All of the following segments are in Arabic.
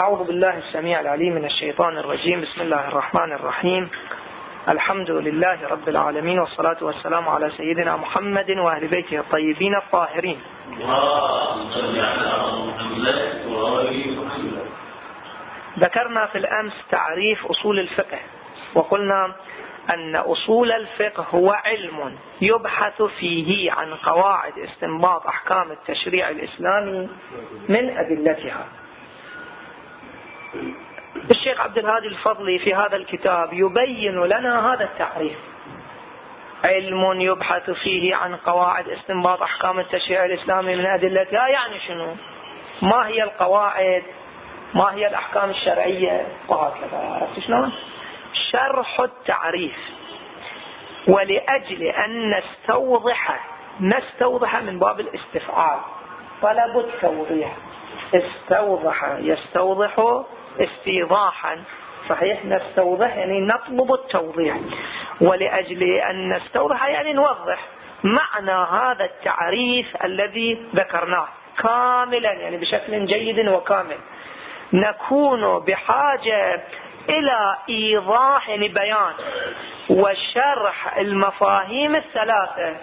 أعوذ بالله السميع العليم من الشيطان الرجيم. بسم الله الرحمن الرحيم. الحمد لله رب العالمين والصلاة والسلام على سيدنا محمد وأهل بيته الطيبين الطاهرين. ذكرنا في الأمس تعريف أصول الفقه وقلنا أن أصول الفقه هو علم يبحث فيه عن قواعد استنباط أحكام التشريع الإسلامي من أدلتها. الشيخ عبد الهادي الفضلي في هذا الكتاب يبين لنا هذا التعريف. علم يبحث فيه عن قواعد استنباط أحكام التشريع الإسلامي من أدلتها يعني شنو. ما هي القواعد؟ ما هي الأحكام الشرعية؟ وهكذا عرفت شلون؟ شرح التعريف. ولأجل أن نستوضح نستوضح من باب الاستفعال. طلب التوضيح استوضح يستوضح استيضاحا. صحيح نستوضح يعني نطلب التوضيح. ولأجل أن نستوضح يعني نوضح معنى هذا التعريف الذي ذكرناه. كاملا يعني بشكل جيد وكامل. نكون بحاجة إلى إيضاح يعني بيان وشرح المفاهيم الثلاثة.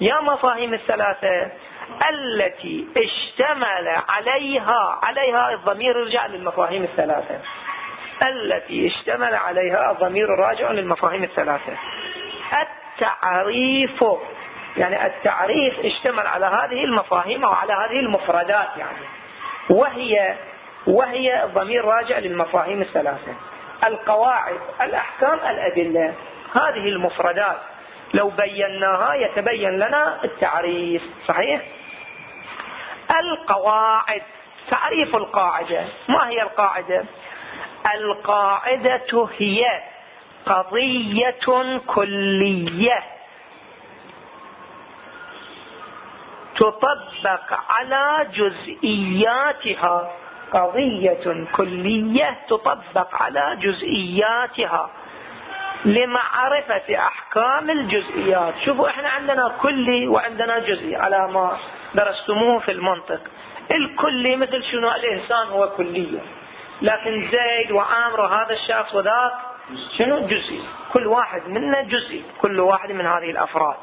يا مفاهيم الثلاثة؟ التي اشتمل عليها عليها الضمير يرجع للمفاهيم الثلاثة. التي اشتمل عليها الضمير راجع للمفاهيم الثلاثة. التعريف يعني التعريف اشتمل على هذه المفاهيم أو على هذه المفردات يعني. وهي وهي ضمير راجع للمفاهيم الثلاثة. القواعد الأحكام الأدلة. هذه المفردات. لو بيناها يتبين لنا التعريف صحيح؟ القواعد. تعريف القاعدة. ما هي القاعدة؟ القاعدة هي قضية كلية. تطبق على جزئياتها. قضية كلية تطبق على جزئياتها. لمعرفة أحكام الجزئيات. شوفوا إحنا عندنا كلي وعندنا جزئي. على ما درستموه في المنطق. الكلي مثل شنو؟ الإنسان هو كلية لكن زيد وعامر وهذا الشخص وذاك شنو؟ جزئي. كل واحد منا جزئي. كل واحد من هذه الأفراد.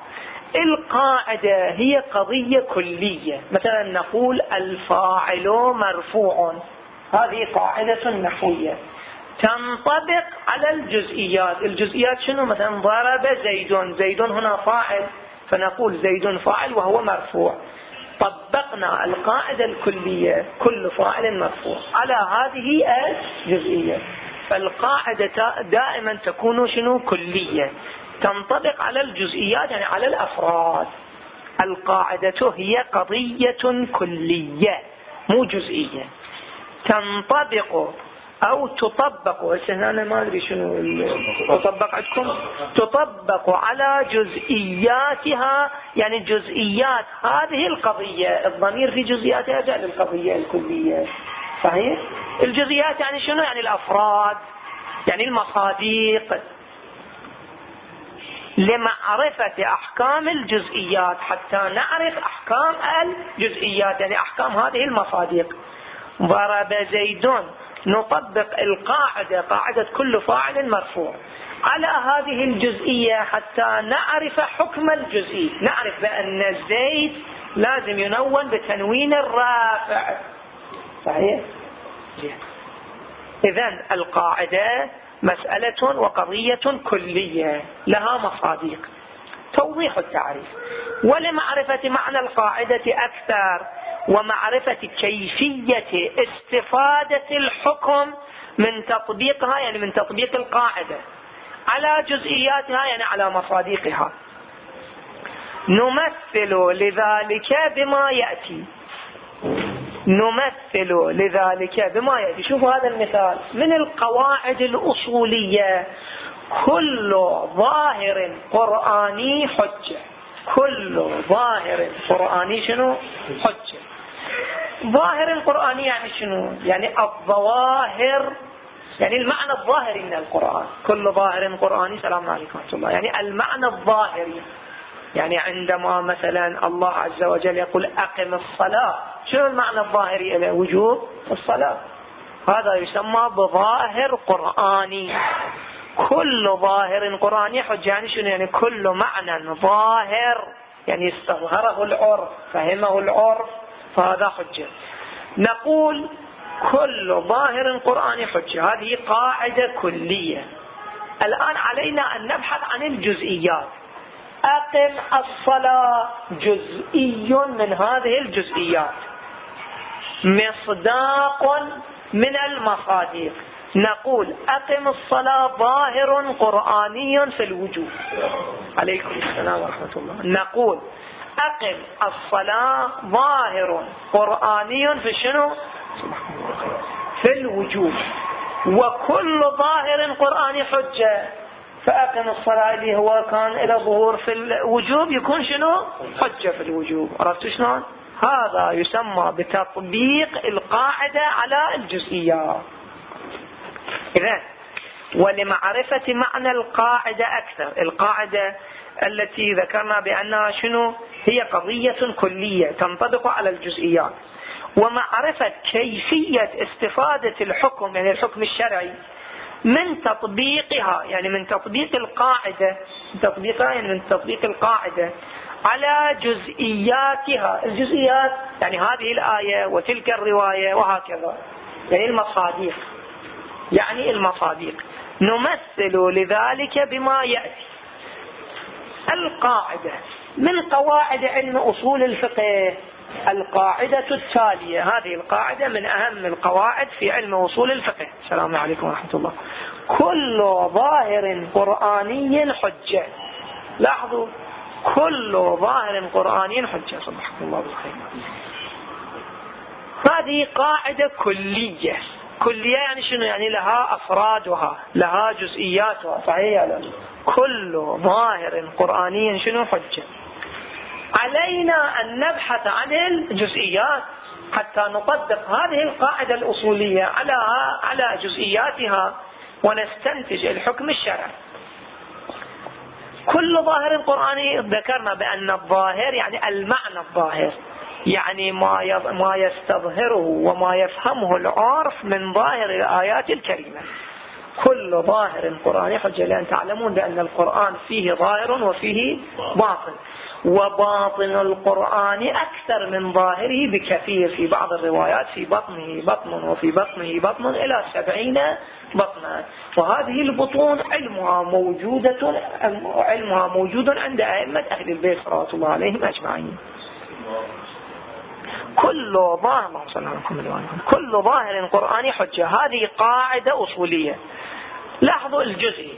القاعدة هي قضية كلية. مثلا نقول الفاعل مرفوع. هذه قاعدة نحوية. تنطبق على الجزئيات. الجزئيات شنو؟ مثلا ضرب زيد زيد هنا فاعل. فنقول زيد فاعل وهو مرفوع. طبقنا القاعدة الكلية كل فاعل مرفوع. على هذه الجزئية. فالقاعدة دائما تكون شنو؟ كلية. تنطبق على الجزئيات يعني على الأفراد. القاعدة هي قضية كلية مو جزئية. تنطبق أو تطبق هسه أنا ما أدري شنو تطبق عندكم؟ تطبق على جزئياتها يعني جزئيات هذه القضية الضمير في جزئياتها جاء للقضية الكلية. صحيح؟ الجزئيات يعني شنو؟ يعني الأفراد يعني المصاديق. لمعرفة أحكام الجزئيات حتى نعرف أحكام الجزئيات يعني أحكام هذه المصادق ضرب زيد نطبق القاعدة قاعدة كل فاعل مرفوع. على هذه الجزئية حتى نعرف حكم الجزئي. نعرف بأن الزيد لازم ينون بتنوين الرافع. صحيح؟ إذا القاعدة مسألة وقضية كلية لها مصادق. توضيح التعريف. ولمعرفة معنى القاعدة أكثر ومعرفة كيفية استفادة الحكم من تطبيقها يعني من تطبيق القاعدة على جزئياتها يعني على مصادقها. نمثل لذلك بما يأتي. نمثل لذلك بما يأتي. شوفوا هذا المثال. من القواعد الأصولية كل ظاهر قرآني حجة. كل ظاهر قرآني شنو؟ حجة. ظاهر القرآني يعني شنو؟ يعني الظواهر يعني المعنى الظاهري من القرآن. كل ظاهر قرآني سلام عليكم ورحمة الله. يعني المعنى الظاهري يعني عندما مثلا الله عز وجل يقول أقم الصلاة شنو المعنى الظاهري له وجوب الصلاة. هذا يسمى بظاهر قرآني. كل ظاهر قرآني حجة يعني شنو؟ يعني كل معنى ظاهر. يعني استظهره العرف فهمه العرف. فهذا حجة. نقول كل ظاهر قرآني حجة. هذه قاعدة كلية. الآن علينا أن نبحث عن الجزئيات. أقم الصلاة جزئي من هذه الجزئيات. مصداق من المصادق. نقول أقم الصلاة ظاهر قرآني في الوجود عليكم السلام ورحمة الله. نقول أقم الصلاة ظاهر. قرآني في شنو؟ في الوجود وكل ظاهر قرآني حجة. فأقم الصلاة اللي هو كان إلى ظهور في الوجوب يكون شنو؟ حجة في الوجوب. عرفت شلون؟ هذا يسمى بتطبيق القاعدة على الجزئيات إذا ولمعرفة معنى القاعدة أكثر. القاعدة التي ذكرنا بأنها شنو؟ هي قضية كلية تنطبق على الجزئيات. ومعرفة كيفية استفادة الحكم يعني الحكم الشرعي من تطبيقها يعني من تطبيق القاعدة تطبيقها يعني من تطبيق القاعدة على جزئياتها. الجزئيات يعني هذه الآية وتلك الرواية وهكذا. يعني المصاديق. يعني المصاديق. نمثل لذلك بما يأتي. القاعدة. من قواعد علم أصول الفقه؟ القاعدة التالية. هذه القاعدة من أهم القواعد في علم أصول الفقه. السلام عليكم ورحمة الله. كل ظاهر قرآني حجة. لاحظوا. كل ظاهر قرآني حجة. صبحكم الله بالخير. هذه قاعدة كلية. كلية يعني شنو؟ يعني لها أفرادها لها جزئياتها. صحيح لا كل ظاهر قرآني شنو حجة؟ علينا أن نبحث عن الجزئيات حتى نطبق هذه القاعدة الأصولية على على جزئياتها ونستنتج الحكم الشرعي. كل ظاهر قرآني ذكرنا بأن الظاهر يعني المعنى الظاهر يعني ما ما يستظهره وما يفهمه العرف من ظاهر الآيات الكريمة. كل ظاهر قرآني حجة لأن تعلمون بأن القرآن فيه ظاهر وفيه باطن. وباطن القرآن أكثر من ظاهره بكثير في بعض الروايات في بطنه بطن وفي بطنه بطن إلى سبعين بطنا. وهذه البطون علمها موجودة علمها موجود عند أئمة أهل البيت صلوات الله عليهم أجمعين. كل ظاهر كل ظاهر قرآني حجة. هذه قاعدة أصولية. لاحظوا الجزء.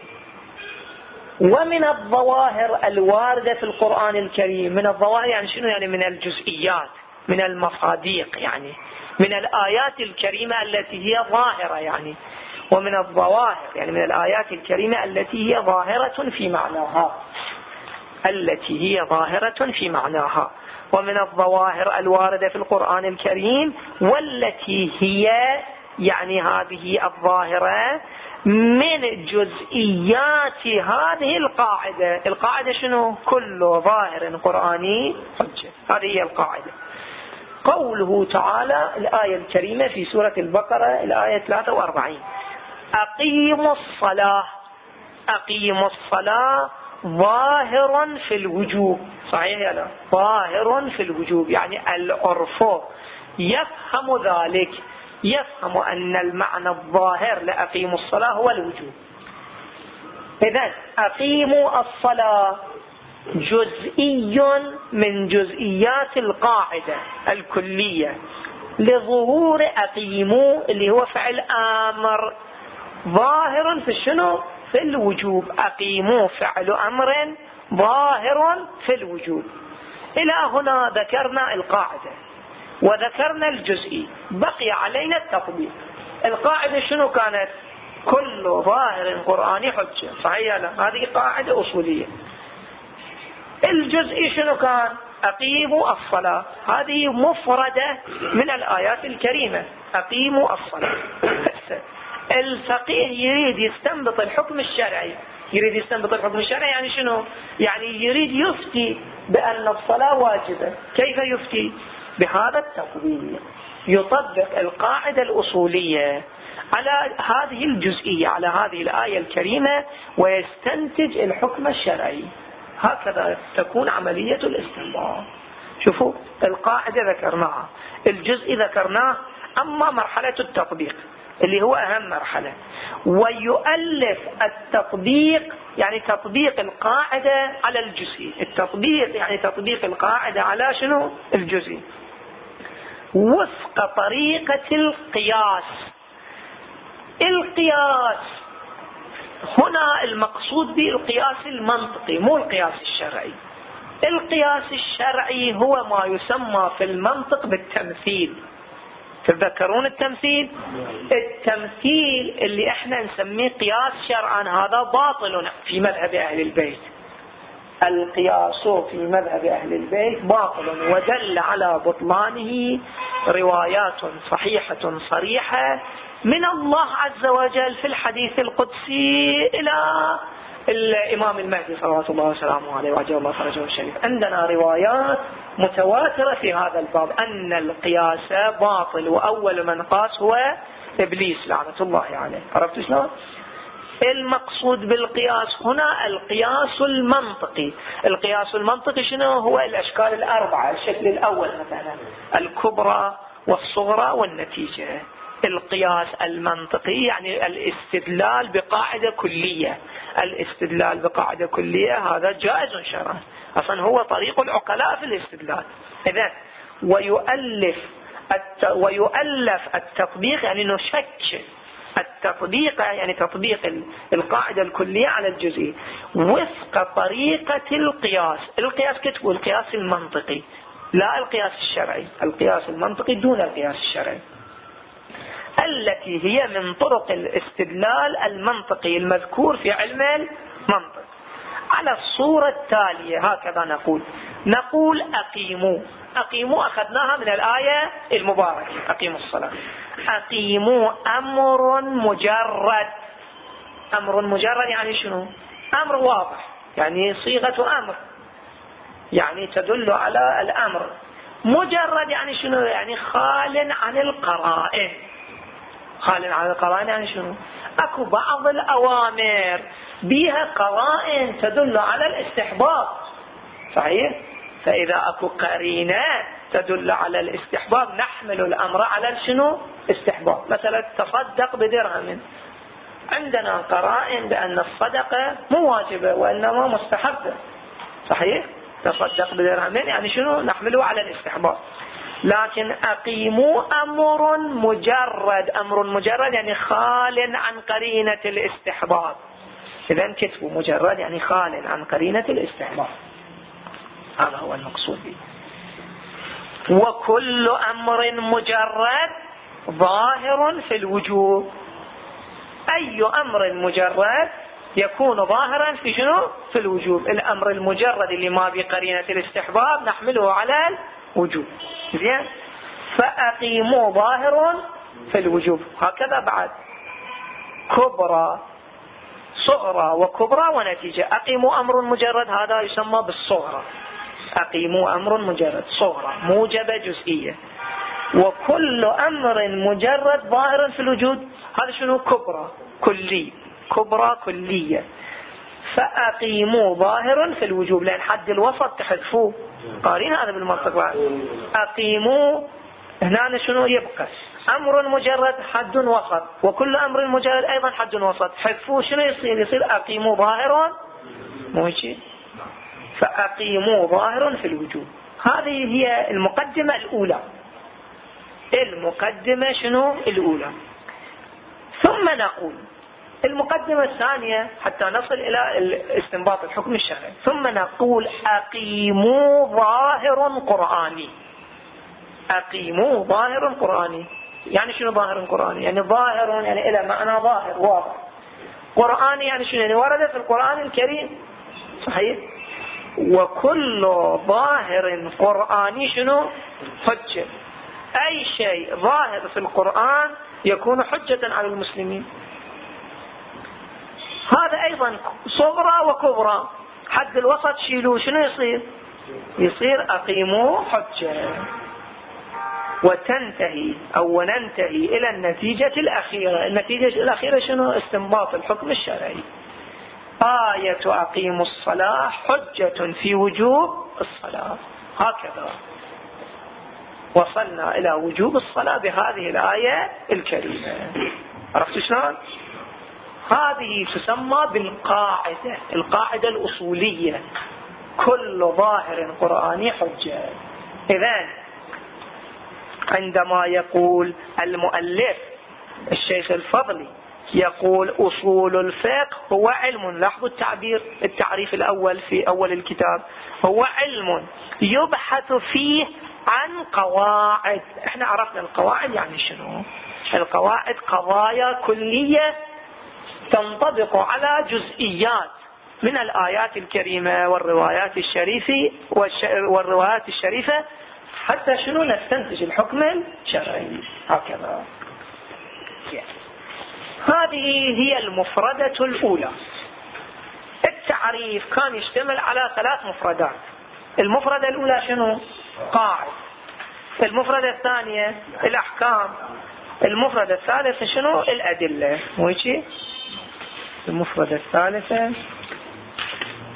ومن الظواهر الواردة في القرآن الكريم من الظواهر يعني شنو؟ يعني من الجزئيات من المصاديق يعني من الآيات الكريمة التي هي ظاهرة يعني ومن الظواهر يعني من الآيات الكريمة التي هي ظاهرة في معناها التي هي ظاهرة في معناها. ومن الظواهر الواردة في القرآن الكريم والتي هي يعني هذه الظاهرة من جزئيات هذه القاعدة. القاعدة شنو؟ كل ظاهر قرآني حجة هذه هي القاعدة. قوله تعالى الآية الكريمة في سورة البقرة الآية 43 أقيموا الصلاة. أقيموا الصلاة ظاهر في الوجوب صحيح يا لا؟ ظاهر في الوجوب يعني العرف يفهم ذلك يفهم أن المعنى الظاهر لأقيموا الصلاة هو الوجوب. إذا أقيموا الصلاة جزئي من جزئيات القاعدة الكلية لظهور أقيموا اللي هو فعل آمر. ظاهر في شنو في الوجوب. أقيموا فعل أمر ظاهر في الوجوب إلى هنا ذكرنا القاعدة وذكرنا الجزئي. بقي علينا التطبيق. القاعدة شنو كانت؟ كل ظاهر قرآني حجة. صحيح لا؟ هذه قاعدة أصولية. الجزئي شنو كان؟ أقيموا الصلاة. هذه مفردة من الآيات الكريمة. أقيموا الصلاة. الفقيه يريد يستنبط الحكم الشرعي. يريد يستنبط الحكم الشرعي يعني شنو؟ يعني يريد يفتي بأن الصلاة واجبة. كيف يفتي؟ بهذا التطبيق يطبق القاعدة الأصولية على هذه الجزئية على هذه الآية الكريمة ويستنتج الحكم الشرعي. هكذا تكون عملية الاستنباط. شوفوا القاعدة ذكرناها الجزء ذكرناه أما مرحلة التطبيق. اللي هو أهم مرحلة. ويؤلف التطبيق يعني تطبيق القاعدة على الجزء التطبيق يعني تطبيق القاعدة على شنو؟ الجزء وفق طريقة القياس. القياس. هنا المقصود به القياس المنطقي مو القياس الشرعي. القياس الشرعي هو ما يسمى في المنطق بالتمثيل. تتذكرون التمثيل؟ التمثيل اللي إحنا نسميه قياس شرعا هذا باطل في مذهب أهل البيت. القياس في مذهب أهل البيت باطل ودل على بطلانه روايات صحيحة صريحة من الله عز وجل في الحديث القدسي إلى الإمام المهدي صلوات الله وسلامه عليه وعجل الله فرجه الشريف. عندنا روايات متواترة في هذا الباب أن القياس باطل وأول من قاس هو إبليس لعنة الله عليه. عرفت شلون؟ المقصود بالقياس هنا القياس المنطقي. القياس المنطقي شنو؟ هو الأشكال الأربعة الشكل الأول مثلا الكبرى والصغرى والنتيجة. القياس المنطقي يعني الاستدلال بقاعدة كلية. الاستدلال بقاعدة كلية هذا جائز شرعا. أصلا هو طريق العقلاء في الاستدلال. إذا ويؤلف الت... ويؤلف التطبيق يعني نشكل التطبيق يعني تطبيق القاعدة الكلية على الجزئي. وفق طريقة القياس. القياس كتبه القياس المنطقي. لا القياس الشرعي. القياس المنطقي دون القياس الشرعي. التي هي من طرق الاستدلال المنطقي المذكور في علم المنطق. على الصورة التالية هكذا نقول. نقول أقيموا. أقيموا أخذناها من الآية المباركة. أقيموا الصلاة. أقيموا أمر مجرد. أمر مجرد يعني شنو؟ أمر واضح. يعني صيغة أمر. يعني تدل على الأمر. مجرد يعني شنو؟ يعني خال عن القرائن. خال عن القرائن يعني شنو؟ اكو بعض الاوامر بها قرائن تدل على الاستحباب. صحيح؟ فاذا اكو قرينة تدل على الاستحباب نحمل الامر على شنو؟ استحباب. مثلا تصدق بدرهم. عندنا قرائن بأن الصدقة مو واجبة وإنما مستحبة. صحيح؟ تصدق بدرهم يعني شنو؟ نحمله على الاستحباب. لكن أقيموا أمر مجرد. أمر مجرد يعني خال عن قرينة الاستحباب إذا كتبوا مجرد يعني خال عن قرينة الاستحباب هذا هو المقصود. به وكل أمر مجرد ظاهر في الوجوب. أي أمر مجرد يكون ظاهرا في شنو؟ في الوجوب. الأمر المجرد اللي ما بقرينة الاستحباب نحمله على الوجوب زين؟ فأقيموا ظاهر في الوجوب. هكذا بعد. كبرى صغرى وكبرى ونتيجة. أقيموا أمر مجرد هذا يسمى بالصغرى. أقيموا أمر مجرد صغرى موجبة جزئية. وكل أمر مجرد ظاهر في الوجود هذا شنو؟ كبرى كلي. كبرى كلية. فأقيموا ظاهر في الوجوب لأن حد الوسط تحذفوه. قارين هذا بالمنطق بعد أقيموا هنا شنو؟ يبقى. أمر مجرد حد وسط. وكل أمر مجرد أيضا حد وسط. حذفوه شنو يصير؟ يصير أقيموا ظاهر. مو هيك؟ فأقيموا ظاهر في الوجوب هذه هي المقدمة الأولى. المقدمة شنو؟ الأولى. ثم نقول المقدمة الثانية حتى نصل إلى استنباط الحكم الشرعي. ثم نقول أقيموا ظاهر قرآني. أقيموا ظاهر قرآني. يعني شنو ظاهر قرآني؟ يعني ظاهر يعني إلى معنى ظاهر واضح. قرآني يعني شنو؟ يعني ورد في القرآن الكريم. صحيح؟ وكل ظاهر قرآني شنو؟ حجة. أي شيء ظاهر في القرآن يكون حجة على المسلمين. هذا أيضا صغرى وكبرى. حد الوسط شيلوه. شنو يصير؟ يصير أقيموا حجة. وتنتهي أو وننتهي إلى النتيجة الأخيرة. النتيجة الأخيرة شنو؟ استنباط الحكم الشرعي. آية أقيموا الصلاة حجة في وجوب الصلاة. هكذا. وصلنا إلى وجوب الصلاة بهذه الآية الكريمة. عرفت شلون؟ هذه تسمى بالقاعدة القاعدة الأصولية. كل ظاهر قرآني حجة. إذا عندما يقول المؤلف الشيخ الفضلي يقول أصول الفقه هو علم. لاحظوا التعبير التعريف الأول في أول الكتاب. هو علم يبحث فيه عن قواعد. إحنا عرفنا القواعد يعني شنو؟ القواعد قضايا كلية تنطبق على جزئيات من الآيات الكريمة والروايات الشريفة والروايات الشريفة حتى شنو نستنتج الحكم الشرعي. هكذا. هذه هي المفردة الأولى. التعريف كان يشتمل على ثلاث مفردات. المفردة الأولى شنو؟ قاعد المفردة الثانية الأحكام. المفردة الثالثة شنو؟ الأدلة. مو المفردة الثالثة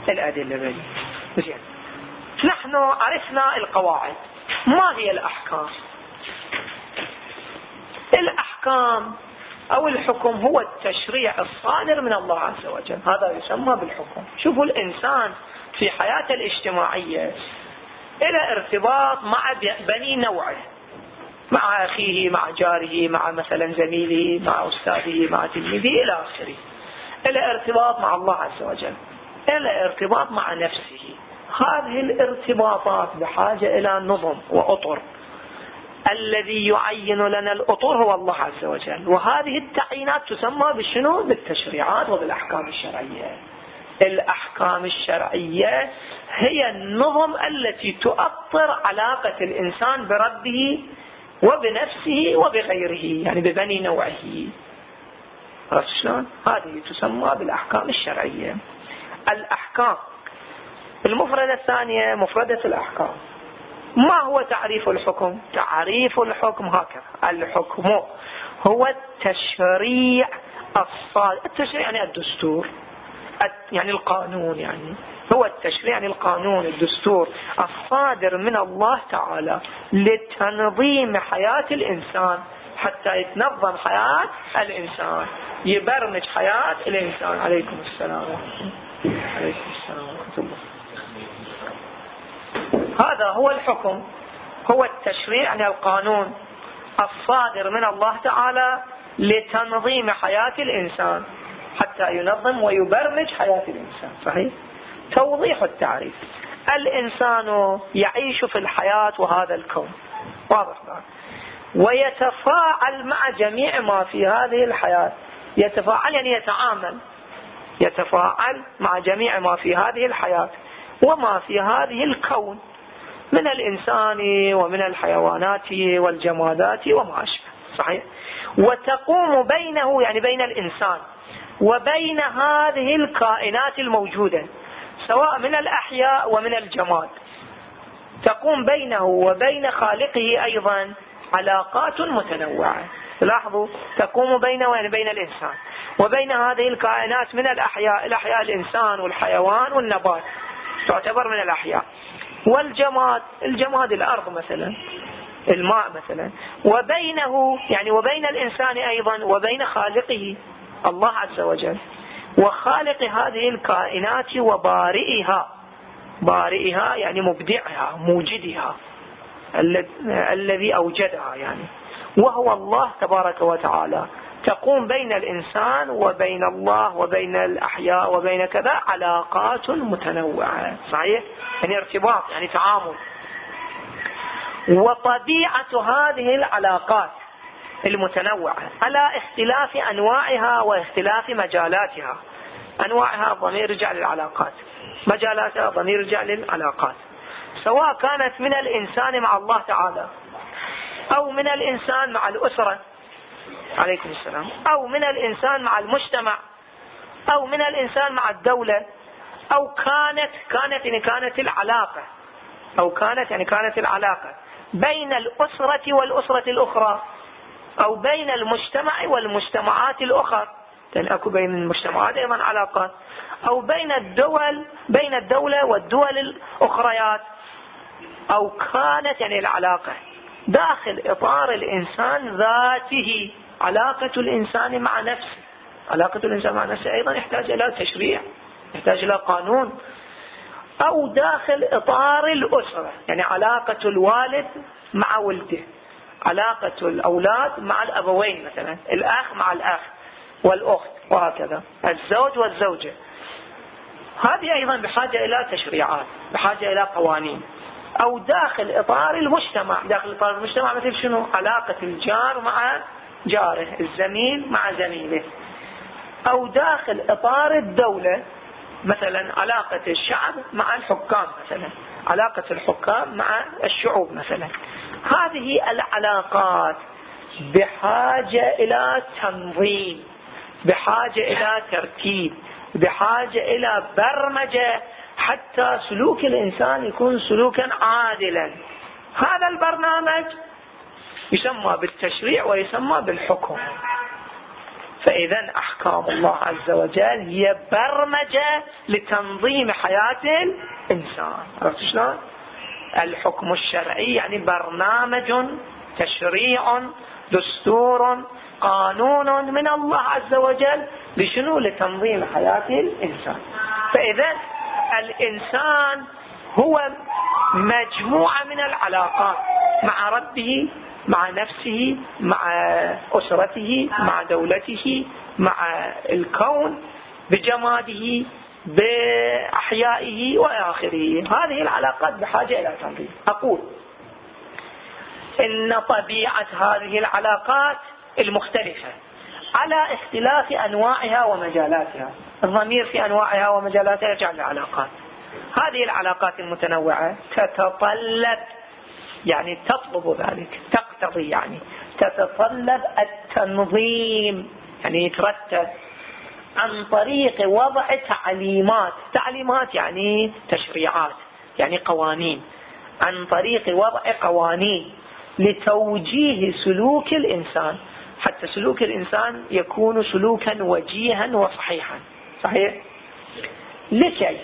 الأدلة بني زين. نحن عرفنا القواعد. ما هي الأحكام؟ الأحكام أو الحكم هو التشريع الصادر من الله عز وجل. هذا يسمى بالحكم. شوفوا الإنسان في حياته الاجتماعية إلى ارتباط مع بني نوعه. مع أخيه مع جاره مع مثلا زميله مع أستاذه مع تلميذه إلى آخره. إلى ارتباط مع الله عز وجل إلى ارتباط مع نفسه. هذه الارتباطات بحاجة إلى نظم وأطر. الذي يعين لنا الأطر هو الله عز وجل. وهذه التعيينات تسمى بالشنو؟ بالتشريعات وبالأحكام الشرعية. الأحكام الشرعية هي النظم التي تؤطر علاقة الإنسان بربه وبنفسه وبغيره يعني ببني نوعه. عرفت شلون؟ هذه تسمى بالأحكام الشرعية. الأحكام. المفردة الثانية مفردة الأحكام. ما هو تعريف الحكم؟ تعريف الحكم هكذا. الحكم هو التشريع الصادر التشريع يعني الدستور. يعني القانون يعني. هو التشريع يعني القانون الدستور الصادر من الله تعالى لتنظيم حياة الإنسان. حتى يتنظم حياة الإنسان. يبرمج حياة الإنسان. عليكم السلام. عليكم السلام ورحمة الله. هذا هو الحكم. هو التشريع القانون الصادر من الله تعالى لتنظيم حياة الإنسان حتى ينظم ويبرمج حياة الإنسان. صحيح؟ توضيح التعريف. الإنسان يعيش في الحياة وهذا الكون. واضح ويتفاعل مع جميع ما في هذه الحياة. يتفاعل يعني يتعامل. يتفاعل مع جميع ما في هذه الحياة. وما في هذه الكون. من الإنسان ومن الحيوانات والجمادات وما أشبه. صحيح؟ وتقوم بينه يعني بين الإنسان. وبين هذه الكائنات الموجودة. سواء من الأحياء ومن الجماد. تقوم بينه وبين خالقه أيضا علاقات متنوعة. لاحظوا تقوم بينه يعني بين الإنسان. وبين هذه الكائنات من الأحياء الأحياء الإنسان والحيوان والنبات. تعتبر من الأحياء. والجماد الجماد الأرض مثلا الماء مثلا. وبينه يعني وبين الإنسان أيضا وبين خالقه الله عز وجل. وخالق هذه الكائنات وبارئها. بارئها يعني مبدعها موجدها. الذي أوجدها يعني. وهو الله تبارك وتعالى. تقوم بين الإنسان وبين الله وبين الأحياء وبين كذا علاقات متنوعة. صحيح؟ يعني ارتباط يعني تعامل. وطبيعة هذه العلاقات المتنوعة على اختلاف أنواعها واختلاف مجالاتها. أنواعها ضمير رجع للعلاقات مجالاتها ضمير رجع للعلاقات سواء كانت من الإنسان مع الله تعالى أو من الإنسان مع الأسرة. عليكم السلام. أو من الإنسان مع المجتمع. أو من الإنسان مع الدولة. أو كانت كانت يعني كانت العلاقة. أو كانت يعني كانت العلاقة بين الأسرة والأسرة الأخرى. أو بين المجتمع والمجتمعات الأخرى. لأن أكو بين المجتمعات أيضا علاقات. أو بين الدول بين الدولة والدول الأخريات. أو كانت يعني العلاقة. داخل إطار الإنسان ذاته علاقة الإنسان مع نفسه. علاقة الإنسان مع نفسه أيضا يحتاج إلى تشريع يحتاج إلى قانون. أو داخل إطار الأسرة يعني علاقة الوالد مع ولده علاقة الأولاد مع الأبوين مثلا الأخ مع الأخ والأخت وهكذا. الزوج والزوجة. هذه أيضا بحاجة إلى تشريعات بحاجة إلى قوانين. أو داخل إطار المجتمع. داخل إطار المجتمع مثل شنو؟ علاقة الجار مع جاره الزميل مع زميله. أو داخل إطار الدولة مثلا علاقة الشعب مع الحكام مثلا علاقة الحكام مع الشعوب مثلا. هذه العلاقات بحاجة إلى تنظيم بحاجة إلى ترتيب بحاجة إلى برمجة. حتى سلوك الإنسان يكون سلوكا عادلا. هذا البرنامج يسمى بالتشريع ويسمى بالحكم. فإذا أحكام الله عز وجل هي برمجة لتنظيم حياة الإنسان. عرفت شلون؟ الحكم الشرعي يعني برنامج تشريع دستور قانون من الله عز وجل لشنو؟ لتنظيم حياة الإنسان. فإذا الإنسان هو مجموعة من العلاقات مع ربه مع نفسه مع أسرته مع دولته مع الكون بجماده بأحيائه وآخره. هذه العلاقات بحاجة إلى تنظيم. أقول إن طبيعة هذه العلاقات المختلفة على اختلاف أنواعها ومجالاتها. الضمير في أنواعها ومجالاتها يرجع للعلاقات هذه العلاقات المتنوعة تتطلب يعني تطلب ذلك تقتضي يعني تتطلب التنظيم يعني يترتب عن طريق وضع تعليمات. تعليمات يعني تشريعات يعني قوانين. عن طريق وضع قوانين لتوجيه سلوك الإنسان حتى سلوك الإنسان يكون سلوكا وجيها وصحيحا. صحيح؟ لكي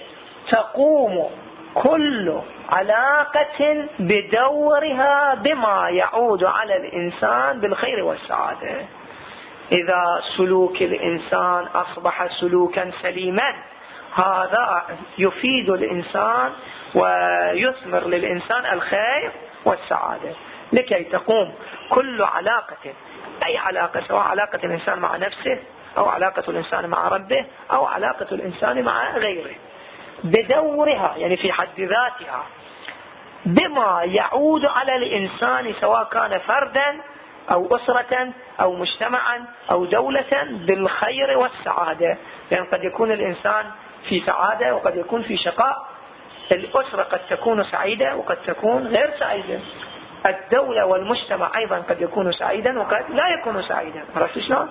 تقوم كل علاقة بدورها بما يعود على الإنسان بالخير والسعادة. إذا سلوك الإنسان أصبح سلوكا سليما هذا يفيد الإنسان ويثمر للإنسان الخير والسعادة. لكي تقوم كل علاقة أي علاقة سواء علاقة الإنسان مع نفسه أو علاقة الإنسان مع ربه أو علاقة الإنسان مع غيره. بدورها يعني في حد ذاتها. بما يعود على الإنسان سواء كان فردا أو أسرة أو مجتمعا أو دولة بالخير والسعادة. لأن يعني قد يكون الإنسان في سعادة وقد يكون في شقاء. الأسرة قد تكون سعيدة وقد تكون غير سعيدة. الدولة والمجتمع أيضا قد يكون سعيدا وقد لا يكون سعيدا. عرفت شلون؟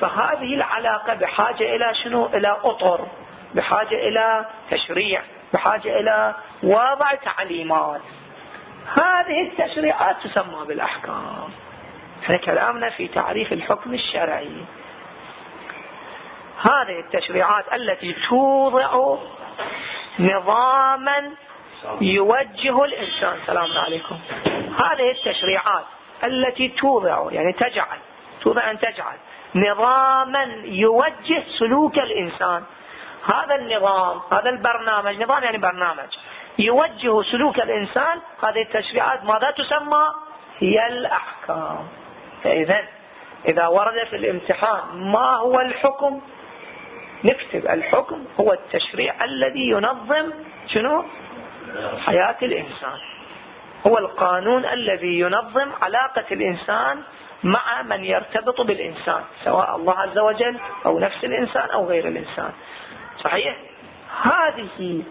فهذه العلاقة بحاجة إلى شنو؟ إلى أطر بحاجة إلى تشريع بحاجة إلى وضع تعليمات. هذه التشريعات تسمى بالأحكام. إحنا كلامنا في تعريف الحكم الشرعي. هذه التشريعات التي توضع نظاما يوجه الإنسان. سلام عليكم. هذه التشريعات التي توضع يعني تجعل توضع أن تجعل. نظاما يوجه سلوك الإنسان. هذا النظام هذا البرنامج نظام يعني برنامج. يوجه سلوك الإنسان هذه التشريعات ماذا تسمى؟ هي الأحكام. فإذا إذا ورد في الامتحان ما هو الحكم؟ نكتب الحكم هو التشريع الذي ينظم شنو؟ حياة الإنسان. هو القانون الذي ينظم علاقة الإنسان مع من يرتبط بالإنسان سواء الله عز وجل أو نفس الإنسان أو غير الإنسان. صحيح؟ هذه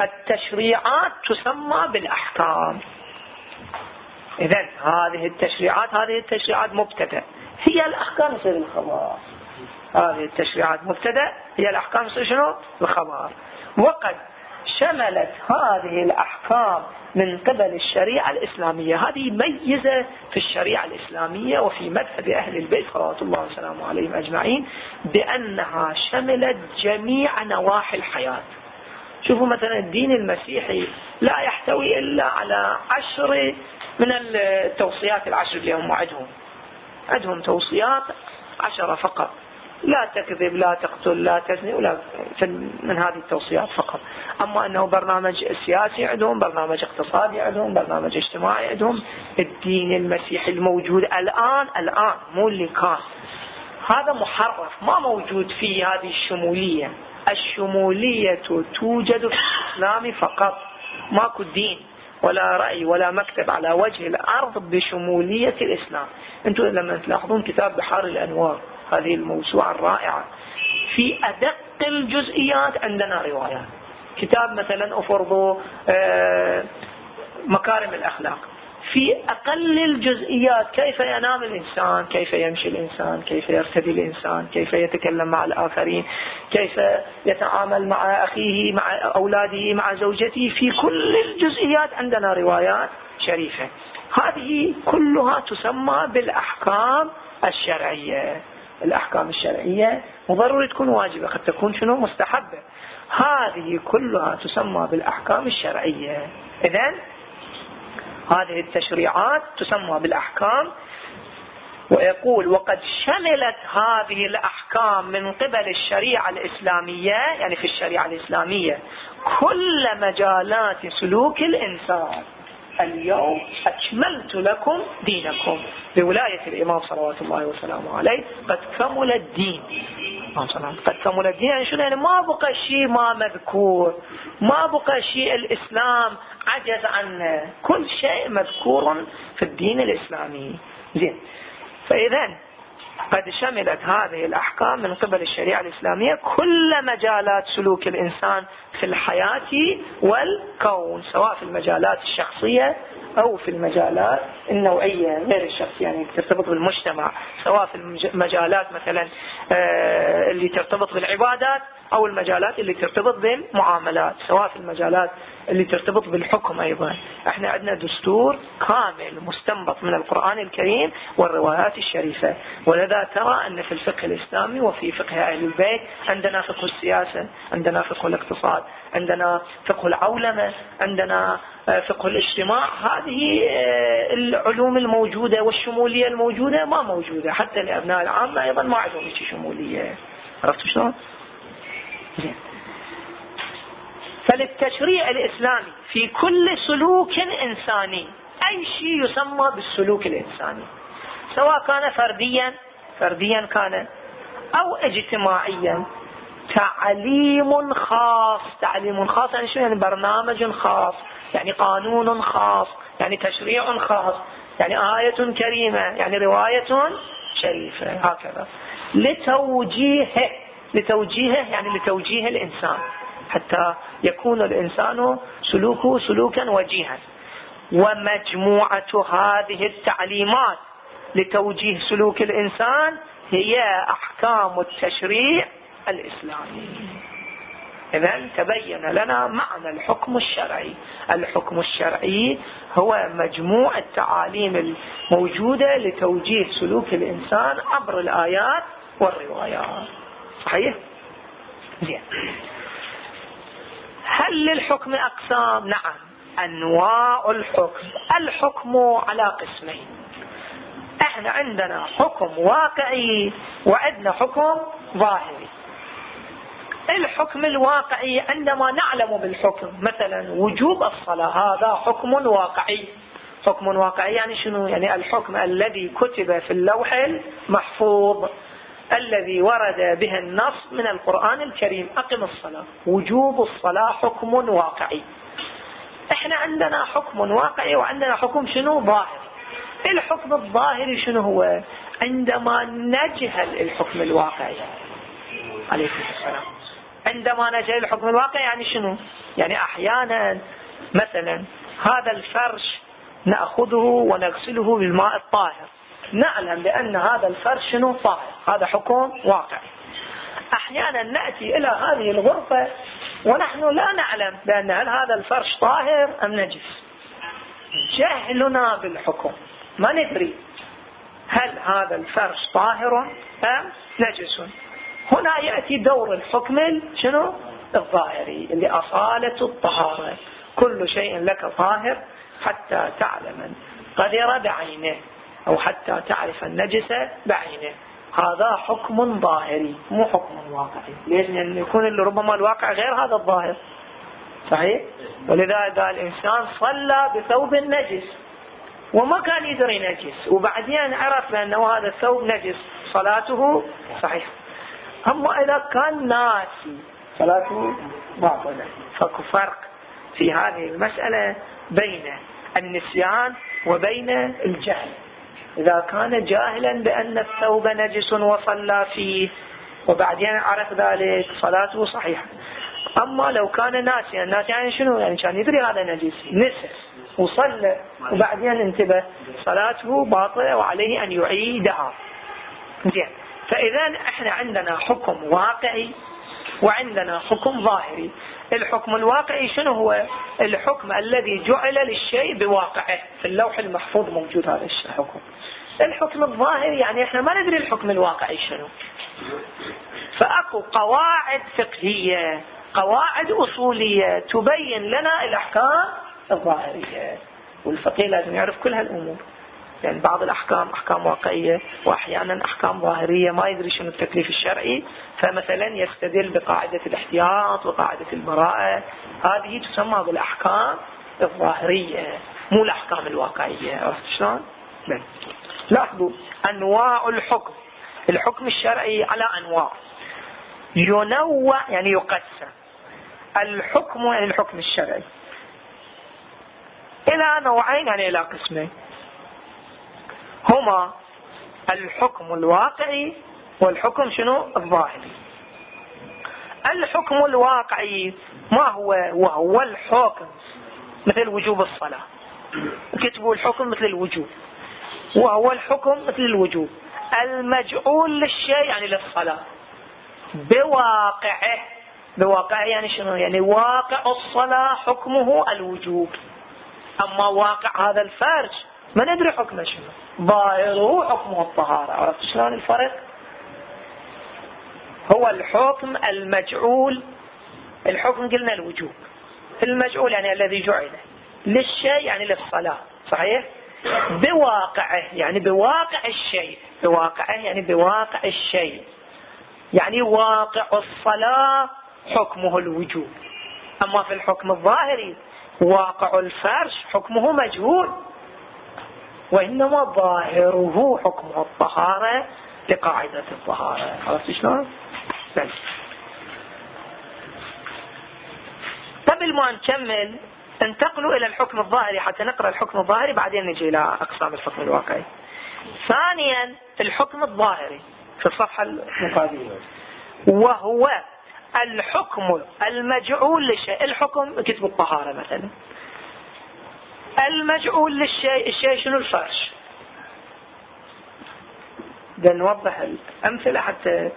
التشريعات تسمى بالأحكام. إذا هذه التشريعات هذه التشريعات مبتدأ. هي الأحكام يصير الخبر. هذه التشريعات مبتدأ هي الأحكام يصير شنو؟ الخبر. وقد شملت هذه الأحكام من قبل الشريعة الإسلامية. هذه ميزة في الشريعة الإسلامية وفي مذهب أهل البيت صلوات الله وسلامه عليهم أجمعين بأنها شملت جميع نواحي الحياة. شوفوا مثلا الدين المسيحي لا يحتوي إلا على عشر من التوصيات العشر اللي هم عندهم عندهم توصيات عشرة فقط. لا تكذب لا تقتل لا تزني ولا من هذه التوصيات فقط. أما أنه برنامج سياسي عندهم برنامج اقتصادي عندهم برنامج اجتماعي عندهم الدين المسيحي الموجود الآن الآن مو اللي كان. هذا محرف ما موجود في هذه الشمولية. الشمولية توجد في الإسلام فقط. ماكو دين ولا رأي ولا مكتب على وجه الأرض بشمولية الإسلام. أنتم لما تلاحظون كتاب بحار الأنوار. هذه الموسوعة الرائعة. في أدق الجزئيات عندنا روايات كتاب مثلا أفرضوا آه، مكارم الأخلاق. في أقل الجزئيات كيف ينام الإنسان كيف يمشي الإنسان كيف يرتدي الإنسان كيف يتكلم مع الآخرين كيف يتعامل مع أخيه مع أولاده مع زوجته. في كل الجزئيات عندنا روايات شريفة. هذه كلها تسمى بالأحكام الشرعية. الأحكام الشرعية مو ضروري تكون واجبة قد تكون شنو؟ مستحبة. هذه كلها تسمى بالأحكام الشرعية. إذا هذه التشريعات تسمى بالأحكام. ويقول وقد شملت هذه الأحكام من قبل الشريعة الإسلامية يعني في الشريعة الإسلامية كل مجالات سلوك الإنسان. اليوم أكملت لكم دينكم. بولاية الإمام صلوات الله وسلامه عليه قد كمل الدين. قد كمل الدين يعني شنو؟ يعني ما بقى شيء ما مذكور. ما بقى شيء الإسلام عجز عنه. كل شيء مذكور في الدين الإسلامي. زين. فإذا قد شملت هذه الأحكام من قبل الشريعة الإسلامية كل مجالات سلوك الإنسان في الحياة والكون سواء في المجالات الشخصية أو في المجالات النوعية غير الشخصية يعني ترتبط بالمجتمع سواء في المجالات مثلا آه، اللي ترتبط بالعبادات أو المجالات اللي ترتبط بالمعاملات سواء في المجالات اللي ترتبط بالحكم أيضا. إحنا عندنا دستور كامل مستنبط من القرآن الكريم والروايات الشريفة. ولذا ترى أن في الفقه الإسلامي وفي فقه أهل البيت عندنا فقه السياسة عندنا فقه الاقتصاد. عندنا فقه العولمة عندنا آه، فقه الاجتماع. هذه آه، العلوم الموجودة والشمولية الموجودة ما موجودة حتى لأبناء العامة أيضا ما عندهم شمولية. عرفتوا شلون؟ فللتشريع الإسلامي في كل سلوك إنساني أي شيء يسمى بالسلوك الإنساني سواء كان فرديا فرديا كان أو اجتماعيا تعليم خاص. تعليم خاص يعني شو يعني برنامج خاص يعني قانون خاص يعني تشريع خاص يعني آية كريمة يعني رواية شريفة هكذا. لتوجيهه لتوجيهه يعني لتوجيه الإنسان. حتى يكون الإنسان سلوكه سلوكا وجيها. ومجموعة هذه التعليمات لتوجيه سلوك الإنسان هي أحكام التشريع الإسلامي إذا تبين لنا معنى الحكم الشرعي. الحكم الشرعي هو مجموع التعاليم الموجودة لتوجيه سلوك الإنسان عبر الآيات والروايات. صحيح؟ زين. هل للحكم أقسام؟ نعم. أنواع الحكم. الحكم على قسمين. إحنا عندنا حكم واقعي وعندنا حكم ظاهري. الحكم الواقعي عندما نعلم بالحكم مثلا وجوب الصلاة هذا حكم واقعي. حكم واقعي يعني شنو؟ يعني الحكم الذي كتب في اللوح المحفوظ الذي ورد به النص من القرآن الكريم. أقم الصلاة. وجوب الصلاة حكم واقعي. إحنا عندنا حكم واقعي وعندنا حكم شنو؟ ظاهر. الحكم الظاهري شنو هو؟ عندما نجهل الحكم الواقعي. عليكم السلام. عندما نجهل الحكم الواقعي يعني شنو؟ يعني أحيانا مثلا هذا الفرش نأخذه ونغسله بالماء الطاهر. نعلم بأن هذا الفرش شنو؟ طاهر. هذا حكم واقعي أحيانا نأتي إلى هذه الغرفة ونحن لا نعلم بأن هل هذا الفرش طاهر أم نجس. جهلنا بالحكم. ما ندري هل هذا الفرش طاهر أم نجس. هنا يأتي دور الحكم شنو؟ الظاهري اللي أصالة الطهارة. كل شيء لك طاهر حتى تعلم قدر بعينه أو حتى تعرف النجس بعينه. هذا حكم ظاهري مو حكم واقعي. ليش؟ لأن يكون ربما الواقع غير هذا الظاهر. صحيح؟ ولذلك قال الإنسان صلى بثوب نجس وما كان يدري نجس. وبعدين عرف بأنه هذا الثوب نجس. صلاته صحيحة أما إذا كان ناسي صلاته باطلة فاكو فرق في هذه المسألة بين النسيان وبين الجهل. إذا كان جاهلا بأن الثوب نجس وصلى فيه وبعدين عرف ذلك صلاته صحيحة. أما لو كان ناسيا الناس يعني شنو؟ يعني كان يدري هذا نجس. نسي وصلى وبعدين انتبه صلاته باطلة وعليه أن يعيدها. زين. فإذا إحنا عندنا حكم واقعي وعندنا حكم ظاهري. الحكم الواقعي شنو هو؟ الحكم الذي جعل للشيء بواقعه. في اللوح المحفوظ موجود هذا الحكم. الحكم الظاهري يعني إحنا ما ندري الحكم الواقعي شنو. فأكو قواعد فقهية قواعد أصولية تبين لنا الأحكام الظاهرية. والفقيه لازم يعرف كل هالأمور. يعني بعض الأحكام أحكام واقعية وأحيانا أحكام ظاهرية ما يدري شنو التكليف الشرعي. فمثلا يستدل بقاعدة الاحتياط وقاعدة البراءة. هذه تسمى بالأحكام الظاهرية مو الأحكام الواقعية. عرفت شلون؟ لاحظوا أنواع الحكم. الحكم الشرعي على أنواع. ينوع يعني يقسم. الحكم يعني الحكم الشرعي. إلى نوعين يعني إلى قسمين. هما الحكم الواقعي والحكم شنو؟ الظاهري. الحكم الواقعي ما هو؟ وهو الحكم مثل وجوب الصلاة. كتبوا الحكم مثل الوجوب؟ وهو الحكم مثل الوجوب. المجعول للشيء يعني للصلاة. بواقعه. بواقعه يعني شنو؟ يعني واقع الصلاة حكمه الوجوب. أما واقع هذا الفرج ما ندري حكمه شنو؟ ظاهره حكمه الطهارة. عرفت شلون الفرق؟ هو الحكم المجعول. الحكم قلنا الوجوب. المجعول يعني الذي جعل للشيء يعني للصلاة. صحيح؟ بواقعه يعني بواقع الشيء. بواقعه يعني بواقع الشيء. يعني واقع الصلاة حكمه الوجوب. أما في الحكم الظاهري واقع الفرش حكمه مجهول. وإنما ظاهره حكم الطهارة لقاعدة الطهارة. عرفت شلون؟ بل قبل ما نكمل انتقلوا إلى الحكم الظاهري حتى نقرأ الحكم الظاهري بعدين نجي إلى أقسام الحكم الواقعي. ثانيا الحكم الظاهري في الصفحة المقابلة. وهو الحكم المجعول للشيء الحكم كتب الطهارة مثلا. المجعول للشيء الشيء شنو الفرش؟ نوضح الأمثلة حتى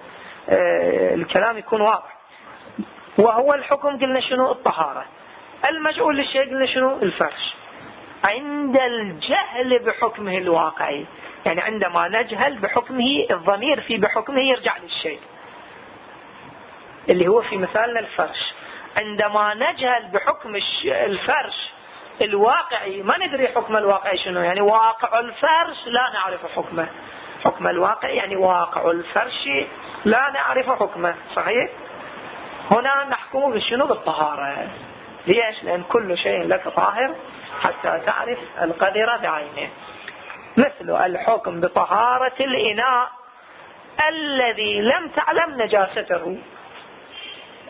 آه، الكلام يكون واضح. وهو الحكم قلنا شنو؟ الطهارة. المجعول للشيء قلنا شنو؟ الفرش. عند الجهل بحكمه الواقعي. يعني عندما نجهل بحكمه الضمير في بحكمه يرجع للشيء. اللي هو في مثالنا الفرش. عندما نجهل بحكم الفرش الواقعي ما ندري حكم الواقعي شنو. يعني واقع الفرش لا نعرف حكمه. حكم الواقع يعني واقع الفرش لا نعرف حكمه. صحيح؟ هنا نحكم بشنو؟ بالطهارة. ليش؟ لأن كل شيء لك طاهر حتى تعرف القدر بعينه. مثل الحكم بطهارة الإناء الذي لم تعلم نجاسته.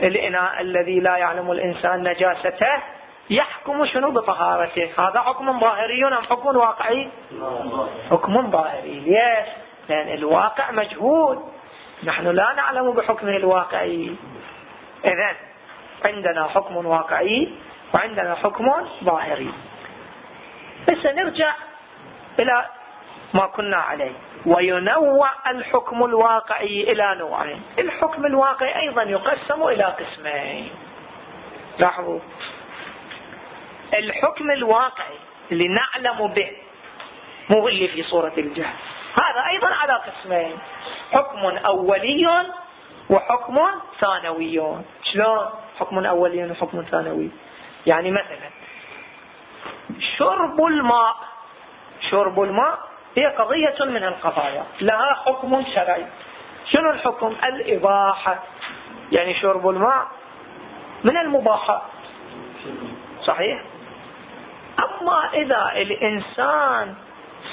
الإناء الذي لا يعلم الإنسان نجاسته يحكم شنو بطهارته؟ هذا حكم ظاهري أم حكم واقعي؟ حكم ظاهري. ليش؟ لأن الواقع مجهول. نحن لا نعلم بحكمه الواقعي. إذن عندنا حكم واقعي وعندنا حكم ظاهري. بس نرجع إلى ما كنا عليه. وينوع الحكم الواقعي إلى نوعين الحكم الواقعي أيضا يقسم إلى قسمين. لاحظوا. الحكم الواقعي اللي نعلم به مو اللي في صورة الجهل. هذا أيضا على قسمين حكم أولي وحكم ثانوي. شلون حكم أولي وحكم ثانوي؟ يعني مثلا شرب الماء شرب الماء هي قضية من القضايا لها حكم شرعي. شنو الحكم؟ الإباحة. يعني شرب الماء من المباحات. صحيح؟ أما إذا الإنسان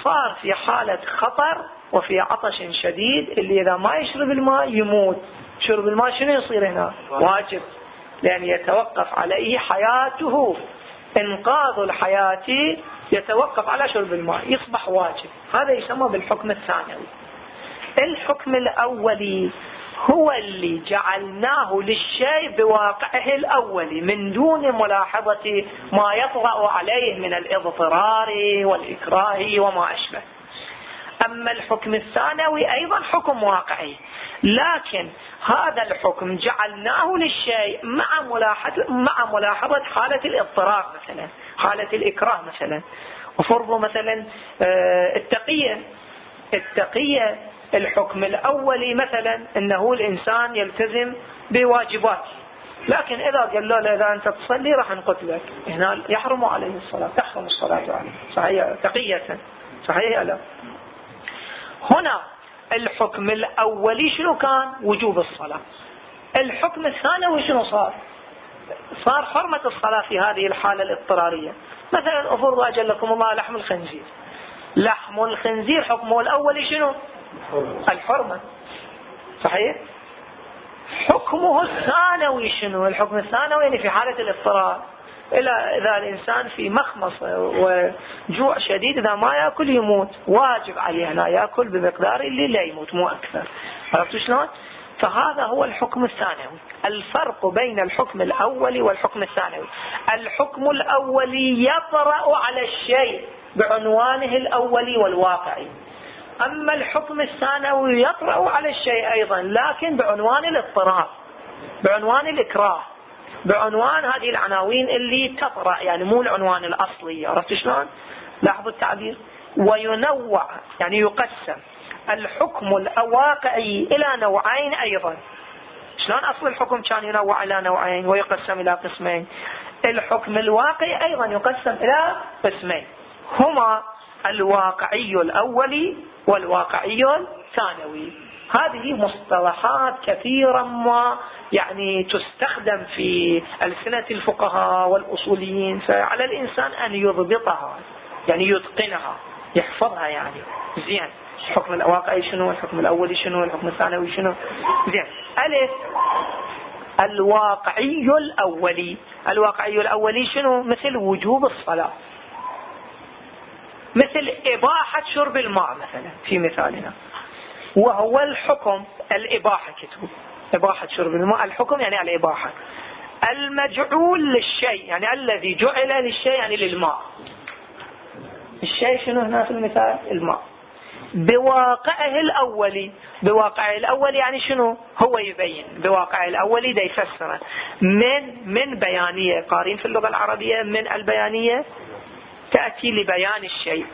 صار في حالة خطر وفي عطش شديد اللي إذا ما يشرب الماء يموت. شرب الماء شنو يصير هنا؟ واجب. لأن يتوقف عليه حياته. إنقاذ الحياة يتوقف على شرب الماء. يصبح واجب. هذا يسمى بالحكم الثانوي. الحكم الأولي هو اللي جعلناه للشيء بواقعه الأولي من دون ملاحظة ما يطرأ عليه من الإضطرار والإكراه وما أشبه. أما الحكم الثانوي أيضا حكم واقعي. لكن هذا الحكم جعلناه للشيء مع ملاحظة, مع ملاحظة حالة الاضطرار مثلا حالة الإكراه مثلا. وفرضوا مثلا آه، التقية. التقية الحكم الأولي مثلا أنه الإنسان يلتزم بواجباته. لكن إذا قال له إذا أنت تصلي راح نقتلك. هنا يحرم عليه الصلاة تحرم الصلاة عليه. صحيح؟ تقية. صحيح لا هنا الحكم الأولي شنو كان؟ وجوب الصلاة. الحكم الثانوي شنو صار؟ صار حرمة الصلاة في هذه الحالة الاضطرارية. مثلا أفرض أجلكم الله لحم الخنزير. لحم الخنزير حكمه الأولي شنو؟ الحرمة. صحيح؟ حكمه الثانوي شنو؟ الحكم الثانوي يعني في حالة الاضطرار. إلا إذا الإنسان في مخمص وجوع شديد إذا ما يأكل يموت. واجب عليه لا يأكل بمقدار اللي لا يموت مو أكثر. عرفتوا شلون؟ فهذا هو الحكم الثانوي. الفرق بين الحكم الأولي والحكم الثانوي. الحكم الأولي يطرأ على الشيء بعنوانه الأولي والواقعي. أما الحكم الثانوي يطرأ على الشيء أيضا لكن بعنوان الاضطرار بعنوان الإكراه بعنوان هذه العناوين اللي تطرأ يعني مو العنوان الأصلي عرفت شلون؟ لاحظوا التعبير؟ وينوع يعني يقسم الحكم الواقعي إلى نوعين أيضا. شلون أصل الحكم كان ينوع إلى نوعين ويقسم إلى قسمين؟ الحكم الواقعي أيضا يقسم إلى قسمين. هما الواقعي الأولي والواقعي الثانوي. هذه مصطلحات كثيرا ما يعني تستخدم في ألسنة الفقهاء والأصوليين فعلى الإنسان أن يضبطها يعني يتقنها يحفظها يعني. زين. الحكم الواقعي شنو؟ الحكم الأولي شنو؟ الحكم الثانوي شنو؟ زين. ألف. الواقعي الأولي الواقعي الأولي شنو؟ مثل وجوب الصلاة. مثل إباحة شرب الماء مثلا في مثالنا. وهو الحكم الإباحة كتب. إباحة شرب الماء الحكم يعني الإباحة. المجعول للشيء يعني الذي جعل للشيء يعني للماء. الشيء شنو هنا في المثال؟ الماء. بواقعه الأولي بواقعه الأولي يعني شنو؟ هو يبين. بواقعه الأولي ده يفسره من من بيانية قارين في اللغة العربية من البيانية تأتي لبيان الشيء.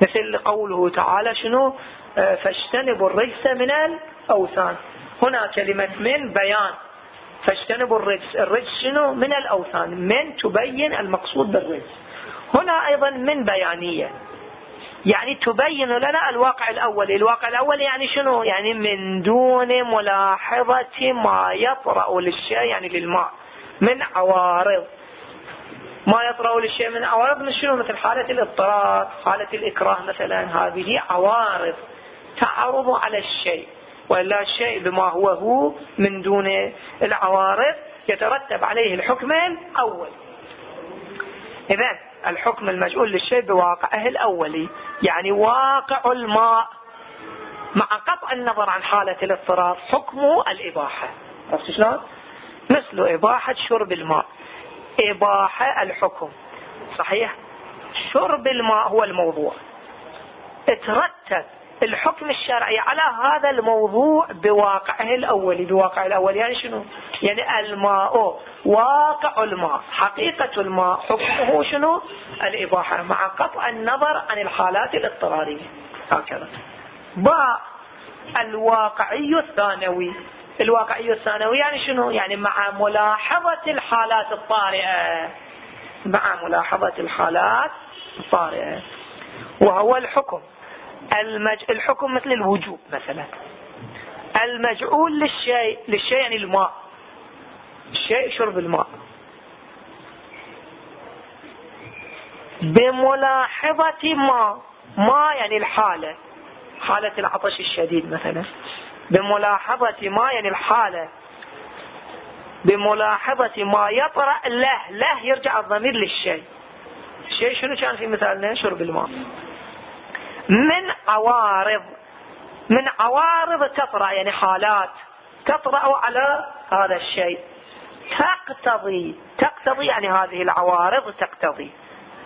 مثل قوله تعالى شنو؟ آه، فاجتنبوا الرجس من الأوثان. هنا كلمة من بيان. فاجتنبوا الرجس. الرجس شنو؟ من الأوثان. من تبين المقصود بالرجس. هنا أيضا من بيانية. يعني تبين لنا الواقع الأول. الواقع الأول يعني شنو؟ يعني من دون ملاحظة ما يطرأ للشيء يعني للماء. من عوارض. ما يطرأ للشيء من عوارض من شنو؟ مثل حالة الاضطرار حالة الإكراه مثلا. هذه عوارض تعرض على الشيء. وإلا الشيء بما هو هو من دون العوارض يترتب عليه الحكم الأول. إذا الحكم المجعول للشيء بواقعه الأولي يعني واقع الماء. مع قطع النظر عن حالة الاضطرار حكم الإباحة. شلون؟ مثل إباحة شرب الماء. إباحة الحكم. صحيح؟ شرب الماء هو الموضوع. ترتب الحكم الشرعي على هذا الموضوع بواقعه الأولي بواقع الأولي يعني شنو؟ يعني الماء واقع الماء حقيقة الماء حكمه شنو؟ الإباحة مع قطع النظر عن الحالات الاضطرارية. هكذا. باء الواقعي الثانوي. الواقعي الثانوي يعني شنو؟ يعني مع ملاحظة الحالات الطارئة. مع ملاحظة الحالات الطارئة. وهو الحكم. المج... الحكم مثل الوجوب مثلا. المجعول للشيء للشيء يعني الماء. الشيء شرب الماء. بملاحظة ما. ما يعني الحالة. حالة العطش الشديد مثلا. بملاحظة ما يعني الحالة. بملاحظة ما يطرأ له له يرجع الضمير للشيء. الشيء شنو كان في مثالنا شرب الماء من عوارض من عوارض تطرأ يعني حالات تطرأ على هذا الشيء. تقتضي تقتضي يعني هذه العوارض تقتضي.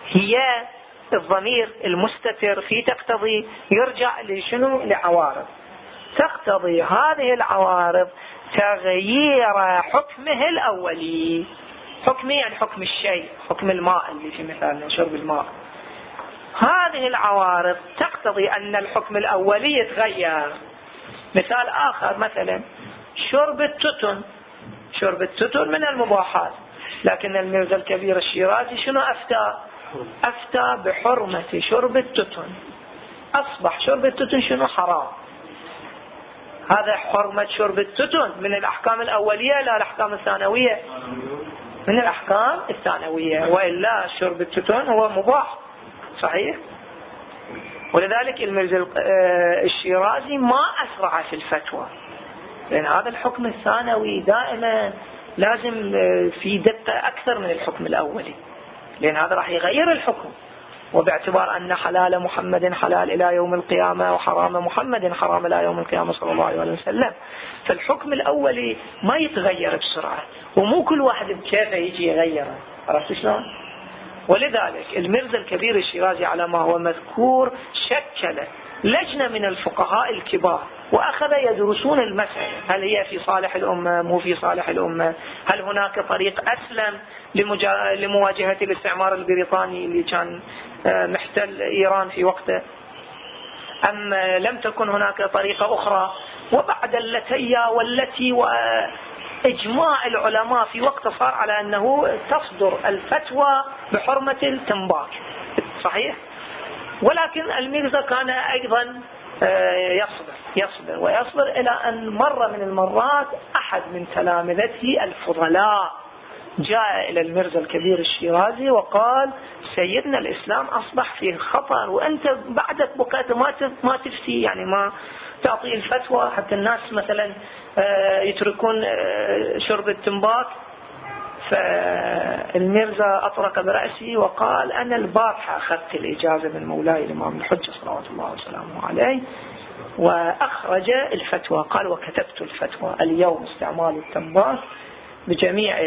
هي الضمير المستتر في تقتضي يرجع لشنو؟ لعوارض. تقتضي هذه العوارض تغيير حكمه الأولي. حكمه يعني حكم الشيء حكم الماء اللي في مثالنا شرب الماء. هذه العوارض تقتضي أن الحكم الأولي يتغير. مثال آخر مثلا شرب التتن شرب التتن من المباحات. لكن الميرزا الكبير الشيرازي شنو أفتى؟ أفتى بحرمة شرب التتن أصبح شرب التتن شنو؟ حرام. هذا حرمة شرب التتن من الأحكام الأولية لا الأحكام الثانوية. من الأحكام الثانوية. وإلا شرب التتن هو مباح. صحيح؟ ولذلك المرزا آه، الشيرازي ما أسرع في الفتوى. لأن هذا الحكم الثانوي دائما لازم آه، في دقة أكثر من الحكم الأولي. لأن هذا راح يغير الحكم. وباعتبار أن حلال محمد حلال إلى يوم القيامة وحرام محمد حرام إلى يوم القيامة صلى الله عليه وسلم. فالحكم الأولي ما يتغير بسرعة ومو كل واحد بكيفه يجي يغيره. عرفت شلون؟ ولذلك المرزا الكبير الشيرازي على ما هو مذكور شكل لجنة من الفقهاء الكبار. وأخذ يدرسون المسألة هل هي في صالح الأمة؟ مو في صالح الأمة. هل هناك طريق أسلم لمواجهة الاستعمار البريطاني اللي كان آه، محتل إيران في وقته؟ أم لم تكن هناك طريقة أخرى؟ وبعد اللتية والتي وإجماع العلماء في وقت صار على أنه تصدر الفتوى بحرمة التنباك صحيح؟ ولكن الميرزا كان أيضا آه، يصبر يصبر ويصبر إلى أن مرة من المرات أحد من تلامذته الفضلاء. جاء إلى المرزا الكبير الشيرازي وقال سيدنا الإسلام أصبح فيه خطر وأنت بعدك بقيت ما ما تفتي يعني ما تعطي الفتوى حتى الناس مثلا آه، يتركون آه، شرب التنباك فالميرزا أطرق برأسي وقال أنا البارحة أخذت الإجازة من مولاي الإمام الحجة صلوات الله وسلامه عليه وأخرج الفتوى. قال وكتبت الفتوى. اليوم استعمال التنباك بجميع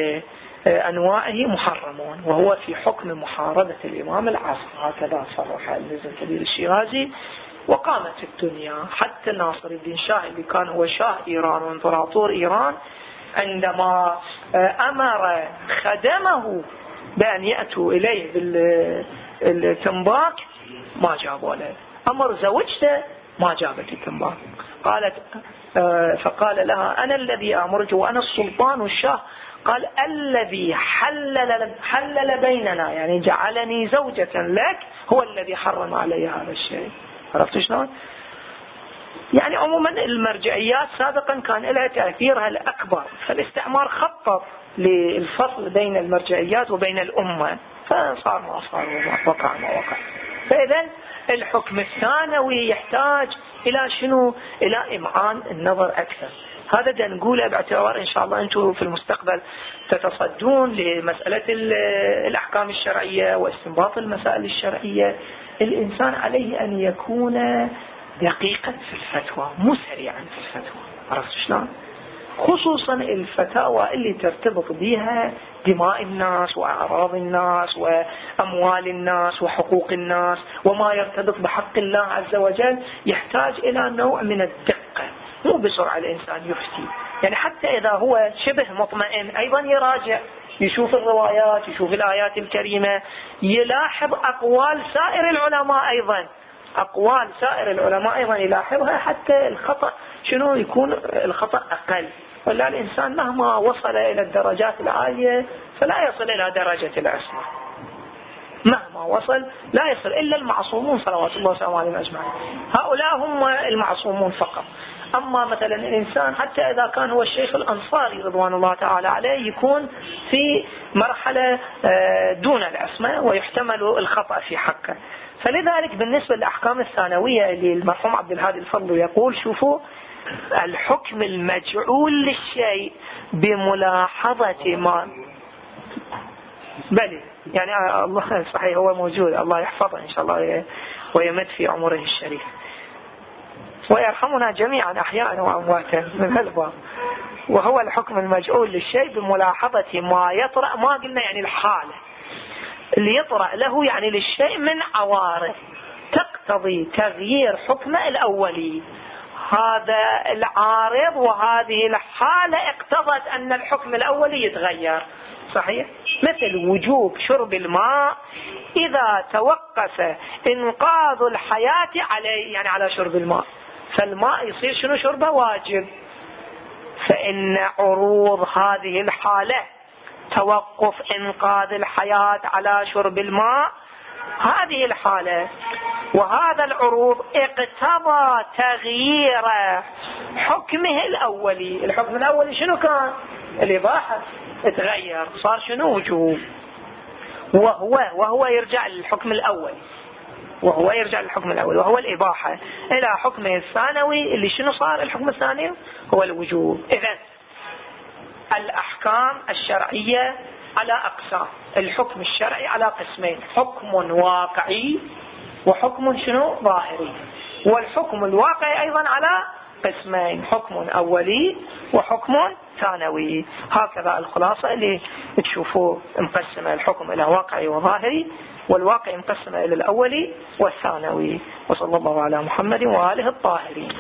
آه، أنواعه محرمون وهو في حكم محاربة الإمام العصر هكذا صرح الميرزا الكبير الشيرازي. وقامت الدنيا. حتى ناصر الدين شاه اللي كان هو شاه إيران وإمبراطور إيران عندما آه، أمر خدمه بأن يأتوا إليه بالتنباك ما جابوا له أمر زوجته ما جابت التنباك قالت آه، فقال لها أنا الذي أمرك وأنا السلطان والشاه قال الذي حلل, حلل بيننا يعني جعلني زوجة لك هو الذي حرم علي هذا الشيء. عرفت شلون؟ يعني عموما المرجعيات سابقا كان لها تأثيرها الأكبر فالاستعمار خطط للفصل بين المرجعيات وبين الأمة فصار ما صار وقع ما وقع فإذا الحكم الثانوي يحتاج إلى شنو؟ إلى إمعان النظر أكثر. هذا دا نقوله باعتبار إن شاء الله أنتم في المستقبل تتصدون لمسألة الأحكام الشرعية واستنباط المسائل الشرعية. الإنسان عليه أن يكون دقيقا في الفتوى مو سريعا في الفتوى. عرفت شلون؟ خصوصا الفتاوى اللي ترتبط بها دماء الناس وأعراض الناس وأموال الناس وحقوق الناس وما يرتبط بحق الله عز وجل يحتاج إلى نوع من الدقة. مو بسرعة الإنسان يفتي. يعني حتى إذا هو شبه مطمئن أيضا يراجع يشوف الروايات يشوف الآيات الكريمة يلاحظ أقوال سائر العلماء أيضا. أقوال سائر العلماء أيضا يلاحظها حتى الخطأ شنو يكون الخطأ أقل؟ ولا الإنسان مهما وصل إلى الدرجات العالية فلا يصل إلى درجة العصمة مهما وصل لا يصل إلا المعصومون صلوات الله وسلامه عليهم أجمعين. هؤلاء هم المعصومون فقط. أما مثلا الإنسان حتى إذا كان هو الشيخ الأنصاري رضوان الله تعالى عليه يكون في مرحلة آه، دون العصمة ويحتمل الخطأ في حقه. فلذلك بالنسبة للأحكام الثانوية اللي المرحوم عبد الهادي الفضل يقول شوفوا الحكم المجعول للشيء بملاحظة ما بلي يعني الله صحيح هو موجود الله يحفظه إن شاء الله ويمد في عمره الشريف. ويرحمنا جميعا أحياء وأمواتا من هالباب وهو الحكم المجعول للشيء بملاحظة ما يطرأ ما قلنا يعني الحالة. اللي يطرأ له يعني للشيء من عوارض. تقتضي تغيير حكمه الأولي. هذا العارض وهذه الحالة اقتضت أن الحكم الأولي يتغير. صحيح؟ مثل وجوب شرب الماء إذا توقف إنقاذ الحياة عليه يعني على شرب الماء. فالماء يصير شنو؟ شربه واجب. فإن عروض هذه الحالة توقف إنقاذ الحياة على شرب الماء. هذه الحالة وهذا العروض اقتضى تغيير حكمه الأولي. الحكم الأولي شنو كان؟ الإباحة. تغير. صار شنو؟ وجوب وهو وهو يرجع للحكم الأول وهو يرجع للحكم الأول وهو الإباحة. إلى حكمه الثانوي اللي شنو صار؟ الحكم الثاني هو الوجوب. إذا الأحكام الشرعية على أقسام. الحكم الشرعي على قسمين حكم واقعي وحكم شنو؟ ظاهري. والحكم الواقعي أيضا على قسمين حكم أولي وحكم ثانوي. هكذا الخلاصة اللي تشوفوا مقسمة الحكم إلى واقعي وظاهري والواقع مقسمة إلى الأولي والثانوي. وصلى الله على محمد وآله الطاهرين.